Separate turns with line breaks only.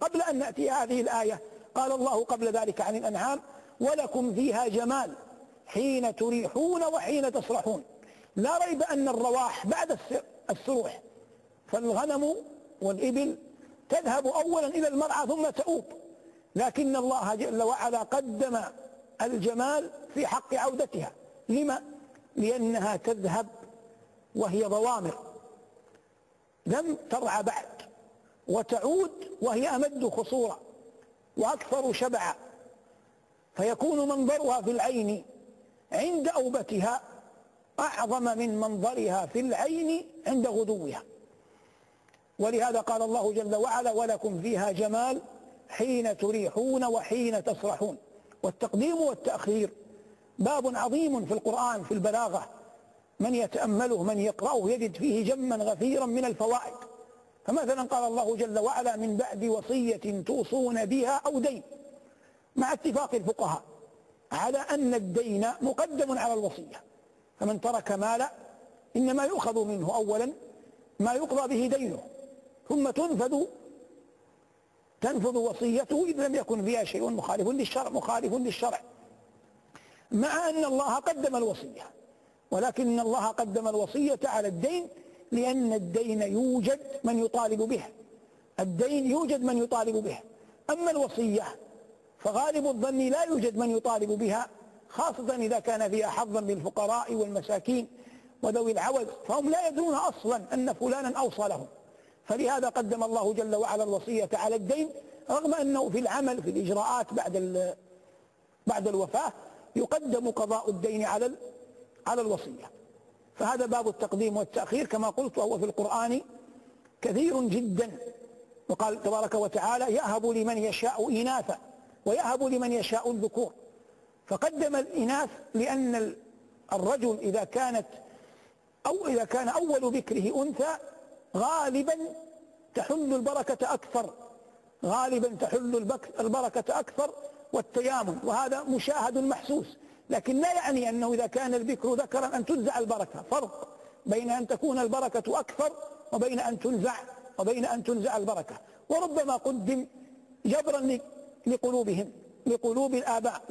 قبل أن نأتي هذه الآية. قال الله قبل ذلك عن الأنعام ولكم فيها جمال حين تريحون وحين تصرحون لا ريب أن الرواح بعد السروح فالغنم والإبل تذهب أولا إلى المرعى ثم تؤوب. لكن الله جل وعلا قدم الجمال في حق عودتها. لما؟ لأنها تذهب وهي ضوامر. لم ترعى بعد. وتعود وهي أمد خصورا وأكثر شبعا فيكون منظرها في العين عند أوبتها أعظم من منظرها في العين عند غدوها. ولهذا قال الله جل وعلا ولكم فيها جمال حين تريحون وحين تسرحون والتقديم والتأخير باب عظيم في القرآن في البلاغة. من يتأمله من يقرأه يجد فيه جما غفيرا من الفوائد. فمثلا قال الله جل وعلا من بعد وصية توصون بها أو دين؟ مع اتفاق الفقهاء على أن الدين مقدم على الوصية. فمن ترك مالا إنما يؤخذ منه أولا ما يقضى به دينه ثم تنفذ تنفذ وصيته إذا لم يكن فيها شيء مخالف للشرع مخالف للشرع. مع أن الله قدم الوصية ولكن الله قدم الوصية على الدين لأن الدين يوجد من يطالب به الدين يوجد من يطالب به أما الوصية فغالب الظن لا يوجد من يطالب بها خاصة إذا كان فيها حظا للفقراء والمساكين وذوي العوز فهم لا يدرون أصلا أن فلانا أوصى لهم. فلهذا قدم الله جل وعلا الوصية على الدين رغم أنه في العمل في الإجراءات بعد بعد الوفاة يقدم قضاء الدين على على الوصية. فهذا باب التقديم والتأخير كما قلت وهو في القرآن كثير جدا. وقال تبارك وتعالى يهب لمن يشاء إناثا ويهب لمن يشاء الذكور. فقدم الإناث لأن الرجل إذا كانت أو إذا كان أول ذكره أنثى غالبا تحل البركة أكثر. غالبا تحل البركة أكثر والتيامن. وهذا مشاهد محسوس. لكن لا يعني أنه إذا كان البكر ذكرا أن تنزع البركة فرق بين أن تكون البركة أكثر وبين أن تنزع وبين أن تنزع البركة. وربما قدم جبرا لقلوبهم لقلوب الآباء.